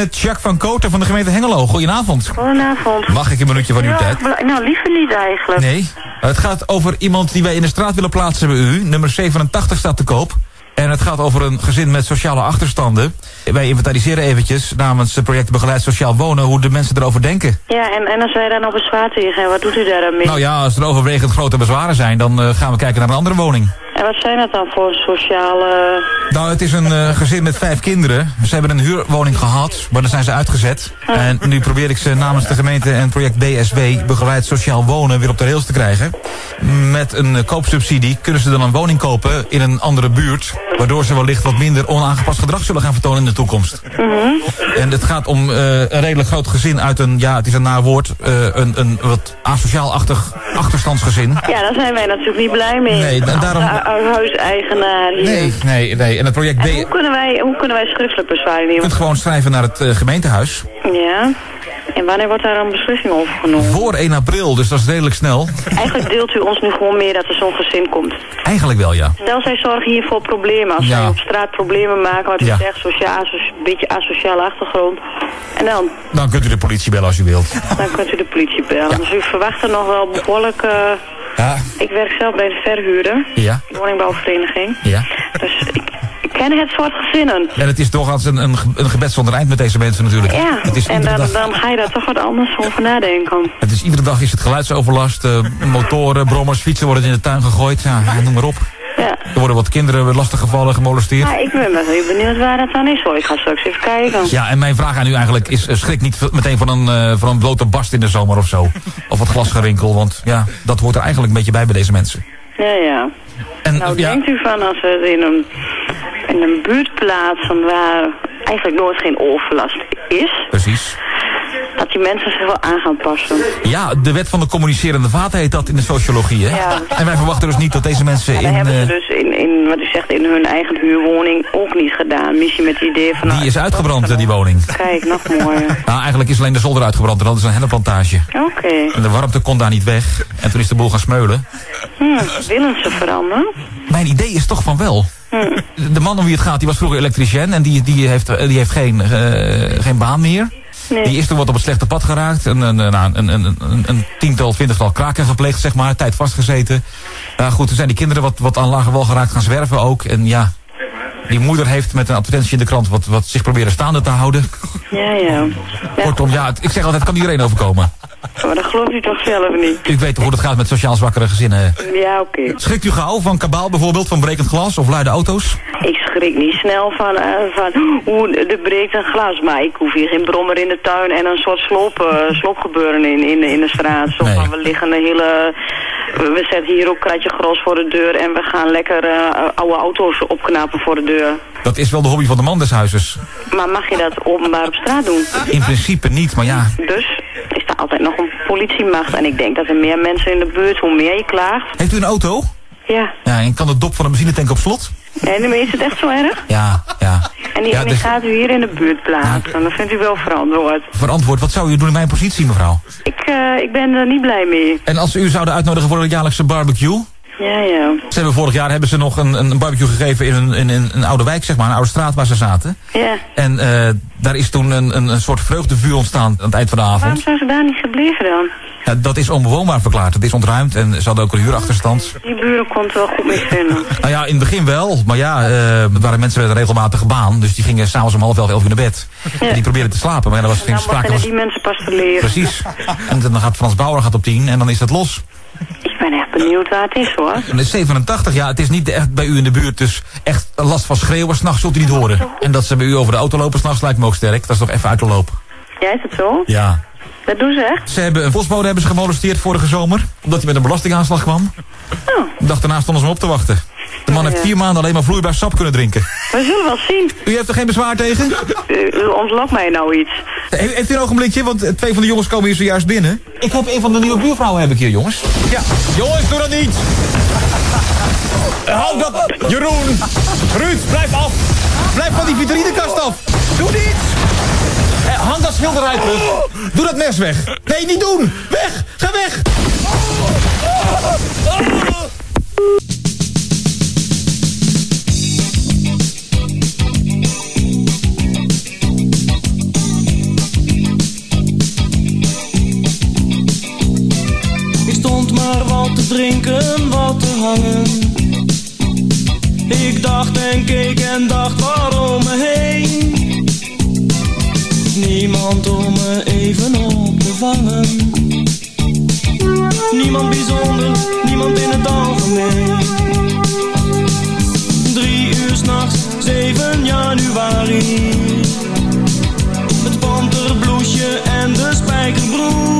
met Jacques van Koten van de gemeente Hengelo. Goedenavond. Goedenavond. Mag ik een minuutje van uw tijd? Nou, liever niet eigenlijk. Nee. Het gaat over iemand die wij in de straat willen plaatsen bij u. Nummer 87 staat te koop. En het gaat over een gezin met sociale achterstanden. Wij inventariseren eventjes namens het project Begeleid Sociaal Wonen... hoe de mensen erover denken. Ja, en, en als wij daar nou bezwaar tegen hebben, wat doet u daar dan mee? Nou ja, als er overwegend grote bezwaren zijn... dan eh, gaan we kijken naar een andere woning. En wat zijn dat dan voor sociale... Nou, het is een eh, gezin met vijf kinderen. Ze hebben een huurwoning gehad, maar dan zijn ze uitgezet. En nu probeer ik ze namens de gemeente en project BSW... begeleid sociaal wonen weer op de rails te krijgen. Met een koopsubsidie kunnen ze dan een woning kopen in een andere buurt... waardoor ze wellicht wat minder onaangepast gedrag zullen gaan vertonen in de toekomst. En het gaat om eh, een redelijk groot gezin uit een, ja, het is een naar woord... eh, een, een wat asociaal-achtig achterstandsgezin. Ja, daar zijn wij natuurlijk niet blij mee. Nee, daarom- huiseigenaar hier. Nee, nee, nee. En het project B... En hoe kunnen wij, hoe kunnen wij schriftelijk bezwaar Je nemen? kunt gewoon schrijven naar het eh, gemeentehuis. Ja. En wanneer wordt daar een beslissing over genomen? Voor 1 april, dus dat is redelijk snel. Eigenlijk deelt u ons nu gewoon meer dat er zo'n gezin komt. Eigenlijk wel, ja. Stel, zij zorgen hier voor problemen. Als Ja. zij op straat problemen maken, wat u Ja. zegt, sociaal, een beetje asociale achtergrond. En dan, Dan kunt u de politie bellen als u wilt. dan kunt u de politie bellen. Dus u verwacht er nog wel behoorlijk... eh, Ja. Ik werk zelf bij de verhuurder, Ja. woningbouwvereniging. Ja. Dus ik, ken het soort gezinnen. En het is doorgaans een, een, een gebed zonder eind met deze mensen natuurlijk. Ja, Het is, en dan, dag, dan ga je daar toch wat anders over nadenken. het is iedere dag is het geluidsoverlast. eh, motoren, brommers, fietsen worden in de tuin gegooid. Ja, noem maar op. Ja. Er worden wat kinderen lastiggevallen, gemolesteerd. Maar ik ben wel heel benieuwd waar dat dan is hoor. Ik ga straks even kijken. Ja, en mijn vraag aan u eigenlijk is... eh, schrik niet meteen van een, eh, van een blote barst in de zomer of zo. Of wat glasgerinkel, want ja, dat hoort er eigenlijk een beetje bij bij deze mensen. Ja, ja. En, nou, ja. denkt u van als we het in een, in een buurt plaatsen waar eigenlijk nooit geen overlast is, Precies. Dat die mensen zich wel aan gaan passen. Ja, de wet van de communicerende vaat heet dat in de sociologie, hè? Ja. En wij verwachten dus niet dat deze mensen En in... dat hebben ze eh, dus in, in, wat u zegt, in hun eigen huurwoning ook niet gedaan. Misschien met het idee van... die nou, is uitgebrand, eh, die woning. Kijk, nog mooier. Nou, eigenlijk is alleen de zolder uitgebrand en dat is een hennenplantage. Oké. En de warmte kon daar niet weg. En toen is de boel gaan smeulen. Hm, willen ze veranderen? Mijn idee is toch van wel. Hm. De man om wie het gaat, die was vroeger elektricien en die, die heeft, die heeft geen, eh, geen baan meer. Die is toen wat op het slechte pad geraakt. Een, een, een, een, een, tiental, twintigtal kraken gepleegd, zeg maar. Tijd vastgezeten. Ja, goed, toen zijn die kinderen wat, wat aan lage wal geraakt gaan zwerven ook. En ja, die moeder heeft met een advertentie in de krant wat, wat zich proberen staande te houden. Ja, ja. ja. Kortom, ja, ik zeg altijd, het kan iedereen overkomen. Maar dat gelooft u toch zelf niet? Ik weet hoe het gaat met sociaal zwakkere gezinnen. Ja, oké. Schrikt u gauw van kabaal bijvoorbeeld, van brekend glas of luide auto's? Ik schrik niet snel van, eh, van hoe er breekt een glas. Maar ik hoef hier geen brommer in de tuin en een soort sloop, eh, sloopgebeuren in, in, in de straat. Zo Nee. we liggen een hele... We zetten hier ook kratje gros voor de deur en we gaan lekker eh, oude auto's opknapen voor de deur. Dat is wel de hobby van de man des huizes. Maar mag je dat openbaar op straat doen? In principe niet, maar ja, Dus is er altijd nog een politiemacht. En ik denk dat er meer mensen in de buurt, hoe meer je klaagt. heeft u een auto? Ja. Ja, en kan de dop van de benzinetank op slot? En maar is het echt zo erg? Ja, ja. En die, Ja, en die dus- gaat u hier in de buurt plaatsen. Dat vindt u wel verantwoord. Verantwoord, wat zou u doen in mijn positie, mevrouw? Ik, eh, ik ben er niet blij mee. En als ze u zouden uitnodigen voor een jaarlijkse barbecue? Ja, ja. Ze hebben vorig jaar hebben ze nog een, een barbecue gegeven in een, in een, een oude wijk, zeg maar, een oude straat waar ze zaten. Ja. En eh, daar is toen een, een, een soort vreugdevuur ontstaan aan het eind van de Waarom avond. zijn ze daar niet gebleven dan? Ja, dat is onbewoonbaar verklaard. Het is ontruimd en ze hadden ook een huurachterstand. Die buren kon het wel goed mee vinden. Nou ja, in het begin wel. Maar ja, eh, er waren mensen met een regelmatige baan. Dus die gingen s'avonds om half elf, elf uur naar bed. En die probeerden te slapen. Maar ja, er was geen Nou sprake van... die mensen pas te leren. Precies. En dan gaat Frans Bauer gaat op 10 en dan is het los. Ik ben echt benieuwd waar het is hoor. En de 87, ja, het is niet echt bij u in de buurt. Dus echt last van schreeuwen s'nachts zult u niet horen. En dat ze bij u over de auto lopen s'nachts lijkt me ook sterk. Dat is toch even uit te lopen. Ja, is het zo? Ja. Dat doen ze echt? Ze hebben een postbode hebben ze gemolesteerd vorige zomer. Omdat hij met een belastingaanslag kwam. De dag daarna stonden ze op te wachten. De man heeft vier maanden alleen maar vloeibaar sap kunnen drinken. We zullen wel zien. U heeft er geen bezwaar tegen? U, u ontlokt mij nou iets. He- Heeft u een ogenblikje? Want twee van de jongens komen hier zojuist binnen. Ik heb een van de nieuwe buurvrouwen heb ik hier, jongens. Ja. Jongens, doe dat niet! Hou dat! Jeroen! Ruud, blijf af! Blijf van die vitrinekast af! Doe niet! Eh, hang dat schilderij terug. Doe dat mes weg. Nee, niet doen! Weg! Ga weg! wat te drinken, wat te hangen. Ik dacht en keek en dacht waarom me heen. Niemand om me even op te vangen. Niemand bijzonder, niemand in het algemeen. Drie uur s'nachts, 7 januari. Het panterbloesje en de spijkerbroek.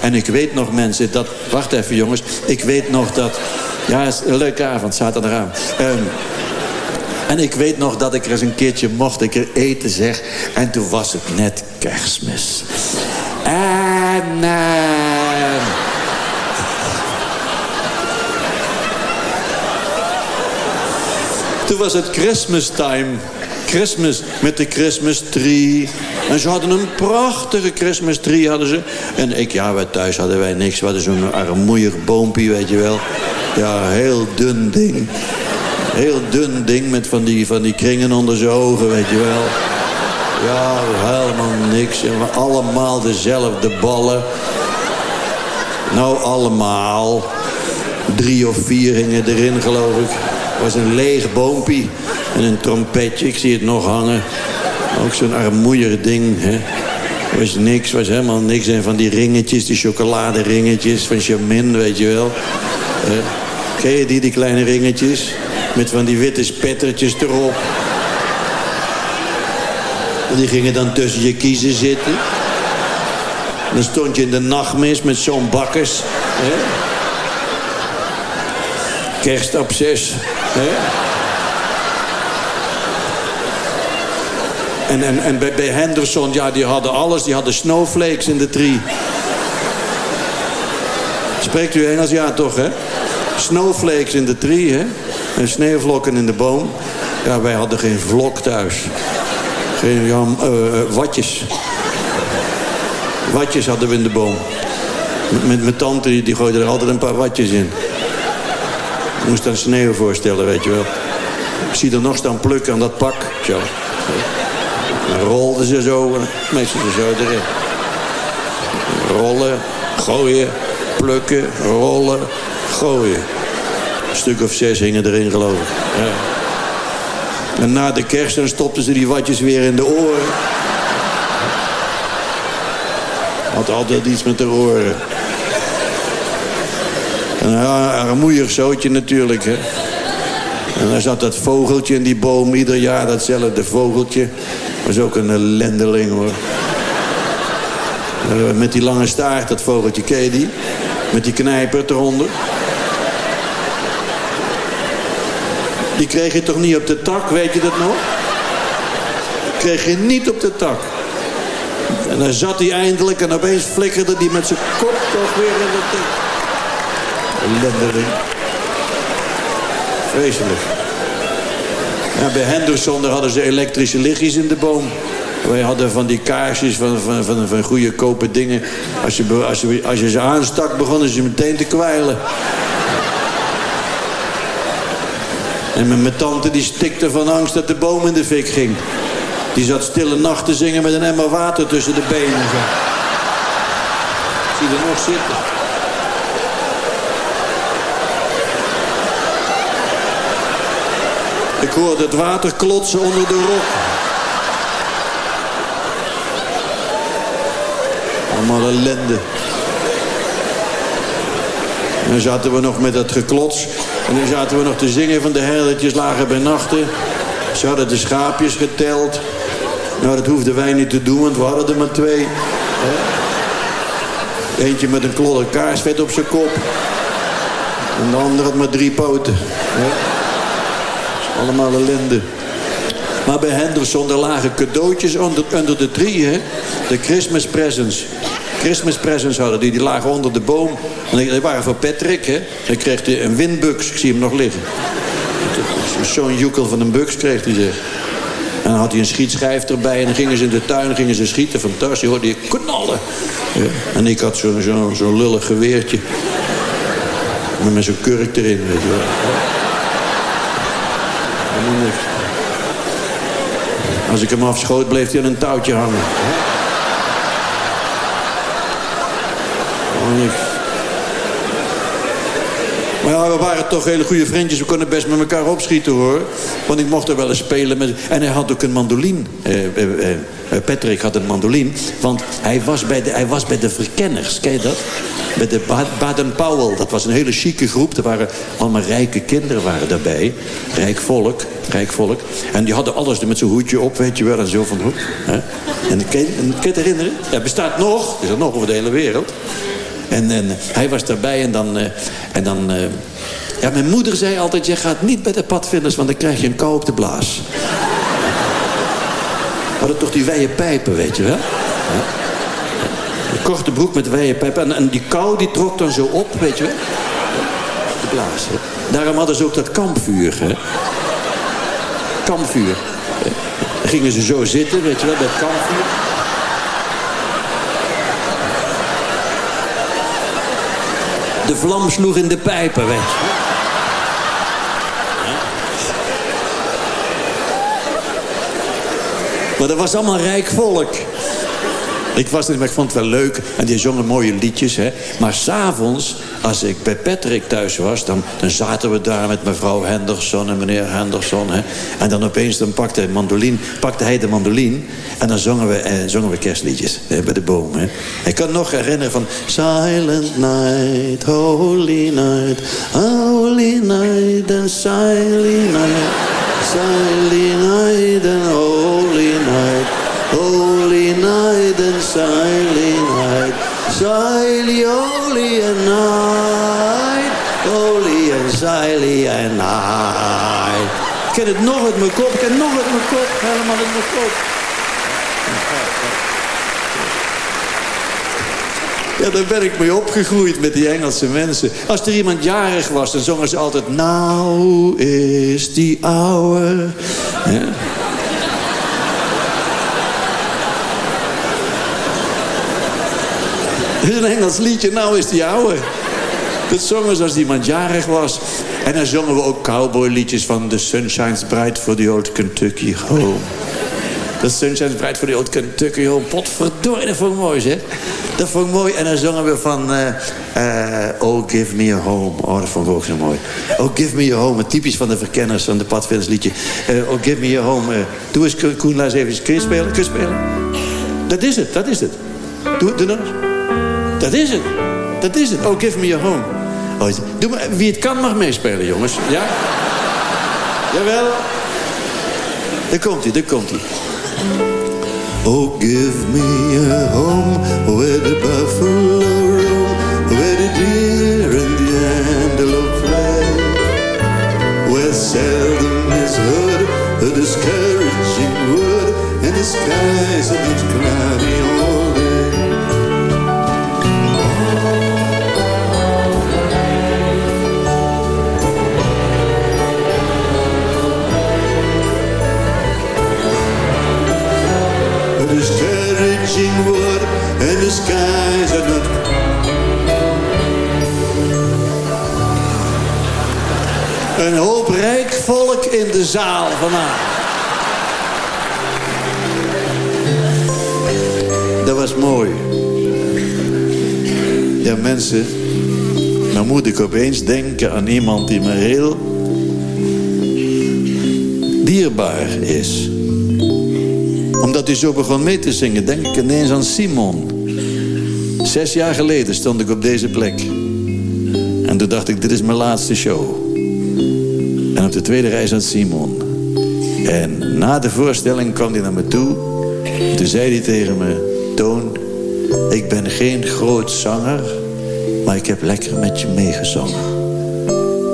En ik weet nog mensen, dat... Wacht even jongens. Ik weet nog dat... Ja, is een leuke avond, zaterdagavond. Ehm, en ik weet nog dat ik er eens een keertje mocht ik er eten zeg. En toen was het net kerstmis. En... ehm, Toen was het Christmas time. Christmas met de Christmas tree. En ze hadden een prachtige Christmas tree hadden ze. En ik, ja, wij thuis hadden wij niks. We hadden zo'n armoeig boompje, weet je wel. Ja, heel dun ding. Heel dun ding met van die, van die kringen onder zijn ogen, weet je wel. Ja, helemaal niks. En we allemaal dezelfde ballen. Nou, allemaal. Drie of vier hingen erin, geloof ik. Het was een leeg boompie. En een trompetje, ik zie het nog hangen. Ook zo'n armoeier ding, hè. Was niks, was helemaal niks. En van die ringetjes, die chocoladeringetjes van Chamin, weet je wel. Eh, ken je die, die kleine ringetjes? Met van die witte spettertjes erop. En die gingen dan tussen je kiezen zitten. Dan stond je in de nachtmis met zo'n bakkers. Hè? Kerstabses. Hè? En, en, en bij, Henderson, ja, die hadden alles. Die hadden snowflakes in de tree. Spreekt u Engels? Ja, toch, hè? Snowflakes in de tree, hè? En sneeuwvlokken in de boom. Ja, wij hadden geen vlok thuis. Geen, ja, eh, eh, watjes. Watjes hadden we in de boom. Met, mijn tante, die, die gooide er altijd een paar watjes in. Ik moest dan sneeuw voorstellen, weet je wel. Ik zie er nog staan plukken aan dat pak. Zo. Rolden ze zo, meestal zo erin. Rollen, gooien, plukken, rollen, gooien. Een stuk of zes hingen erin, geloof ik. Ja. En na de kerst stopten ze die watjes weer in de oren. Had altijd iets met de oren. Een armoeig zootje natuurlijk, hè. En daar zat dat vogeltje in die boom. Ieder jaar datzelfde vogeltje. Was ook een ellendeling, hoor. Eh, Met die lange staart, dat vogeltje, ken je die? Met die knijper eronder. Die kreeg je toch niet op de tak, weet je dat nog? Kreeg je niet op de tak. En dan zat hij eindelijk en opeens flikkerde hij met zijn kop toch weer in de tik. Ellendeling. Vreselijk. Ja, bij Henderson hadden ze elektrische lichtjes in de boom. Wij hadden van die kaarsjes van, van, van, van goede kopen dingen. Als je, als, je, als je ze aanstak, begonnen ze meteen te kwijlen. En mijn, mijn tante die stikte van angst dat de boom in de fik ging. Die zat stille nacht te zingen met een emmer water tussen de benen. Zo. Zie er nog zitten. Hoorde het water klotsen onder de rok. Allemaal ellende. En dan zaten we nog met dat geklots. En dan zaten we nog te zingen van de herdertjes lagen bij nachten. Ze hadden de schaapjes geteld. Nou, dat hoefden wij niet te doen, want we hadden er maar twee. Eentje met een klodder kaarsvet op zijn kop. En de ander had maar drie poten. Hè? Allemaal ellende. Maar bij Henderson, er lagen cadeautjes onder, under de tree, hè. De Christmas presents. Christmas presents hadden die, die lagen onder de boom. En die waren voor Patrick, hè. Dan kreeg hij een windbuks, ik zie hem nog liggen. Zo'n joekel van een buks kreeg hij, zeg. En dan had hij een schietschijf erbij. En dan gingen ze in de tuin gingen ze schieten. Fantastisch, hoorde je knallen. Ja. En ik had zo'n zo, zo'n lullig geweertje. Met zo'n kurk erin, weet je wel. Als ik hem afschoot, bleef hij aan een touwtje hangen. Helemaal. Maar ja, we waren toch hele goede vriendjes. We konden best met elkaar opschieten, hoor. Want ik mocht er wel eens spelen met... En hij had ook een mandolin. Eh, eh, eh, Patrick had een mandolin. Want hij was bij de, hij was bij de Verkenners. Ken je dat? Bij de Ba- Baden-Powell. Dat was een hele chique groep. Er waren allemaal rijke kinderen waren daarbij. Rijk volk. Rijk volk. En die hadden alles met zijn hoedje op, weet je wel. En zo van... Hè? En en kan je het herinneren? Ja, bestaat nog. Is er nog over de hele wereld. En, en hij was daarbij en dan... eh, en dan eh, ja, mijn moeder zei altijd... je gaat niet bij de padvinders, want dan krijg je een kou op de blaas. Hadden toch die wijde pijpen, weet je wel? Een korte broek met wijde pijpen. En, en die kou die trok dan zo op, weet je wel? De blaas, hè. Daarom hadden ze ook dat kampvuur, hè? Kampvuur. Eh, Dan gingen ze zo zitten, weet je wel, het kampvuur. De vlam sloeg in de pijpen, weet. Maar dat was allemaal rijk volk. Ik was er, maar ik vond het wel leuk. En die zongen mooie liedjes, hè. Maar s'avonds, als ik bij Patrick thuis was... Dan, zaten we daar met mevrouw Henderson en meneer Henderson, hè. En dan opeens dan pakte, hij pakte hij de mandolin... en dan zongen we, eh, zongen we kerstliedjes eh, bij de boom, hè. Ik kan nog herinneren van... Silent night, holy night... Holy night and silent night... Silent het nog uit mijn kop, ik nog uit mijn kop, helemaal uit mijn kop. Ja, daar ben ik mee opgegroeid met die Engelse mensen. Als er iemand jarig was, dan zongen ze altijd... Now is the hour. Ja. Is een Engels liedje, nou is die ouwe. Dat zongen ze als iemand jarig was. En dan zongen we ook cowboyliedjes van... The sun shines bright for the old Kentucky home. Dat Sunshine Bright for the Old Kentucky Home. Potverdorie, dat vond ik mooi, zeg. Dat vond ik mooi. En dan zongen we van... eh, oh, give me a home. Oh, dat vond ik ook zo mooi. Oh, give me a home. Typisch van de verkenners van de Padvinders liedje. Eh, oh, give me a home. Doe eens, Koen, laat eens even... Kun spelen? Kun spelen? Dat is het, dat is het. Doe, doe nog eens. Dat is het. Dat is het. Oh, give me a home. Doe maar, wie het kan mag meespelen, jongens. Ja? Jawel. Daar komt hij, daar komt hij. Oh, give me a home where the buffalo roam, where the deer and the antelope fly, where seldom is heard a discouraging word, and the skies are not cloudy Een hoop rijk volk in de zaal vanavond. Dat was mooi. Ja, mensen. Dan moet ik opeens denken aan iemand die me heel dierbaar is. Omdat u zo begon mee te zingen, denk ik ineens aan Simon. Zes jaar geleden stond ik op deze plek. En toen dacht ik, dit is mijn laatste show. En op de tweede rij zat Simon. En na de voorstelling kwam hij naar me toe. Toen zei hij tegen me... Toon, ik ben geen groot zanger... maar ik heb lekker met je meegezongen.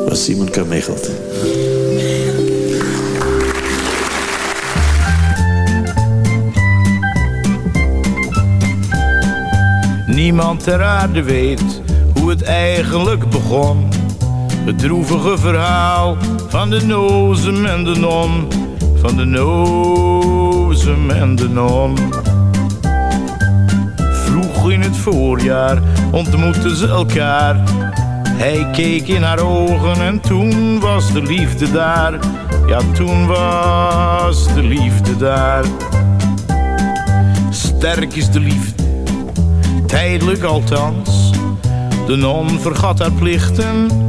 Was Simon Carmichelt. Niemand ter aarde weet hoe het eigenlijk begon. Het droevige verhaal van de nozem en de non. Van de nozem en de non. Vroeg in het voorjaar ontmoetten ze elkaar. Hij keek in haar ogen en toen was de liefde daar. Ja, toen was de liefde daar. Sterk is de liefde, tijdelijk althans. De non vergat haar plichten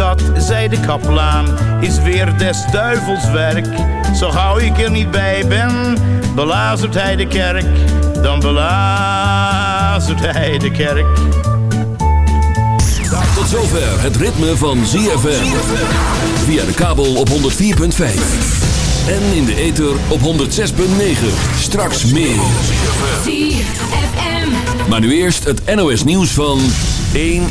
Dat, zei de kapelaan, is weer des duivels werk. Zo gauw ik er niet bij ben, belazert hij de kerk. Dan belazert hij de kerk. Tot zover het ritme van ZFM. Via de kabel op 104.5. En in de ether op 106.9. Straks meer. Maar nu eerst het NOS nieuws van 1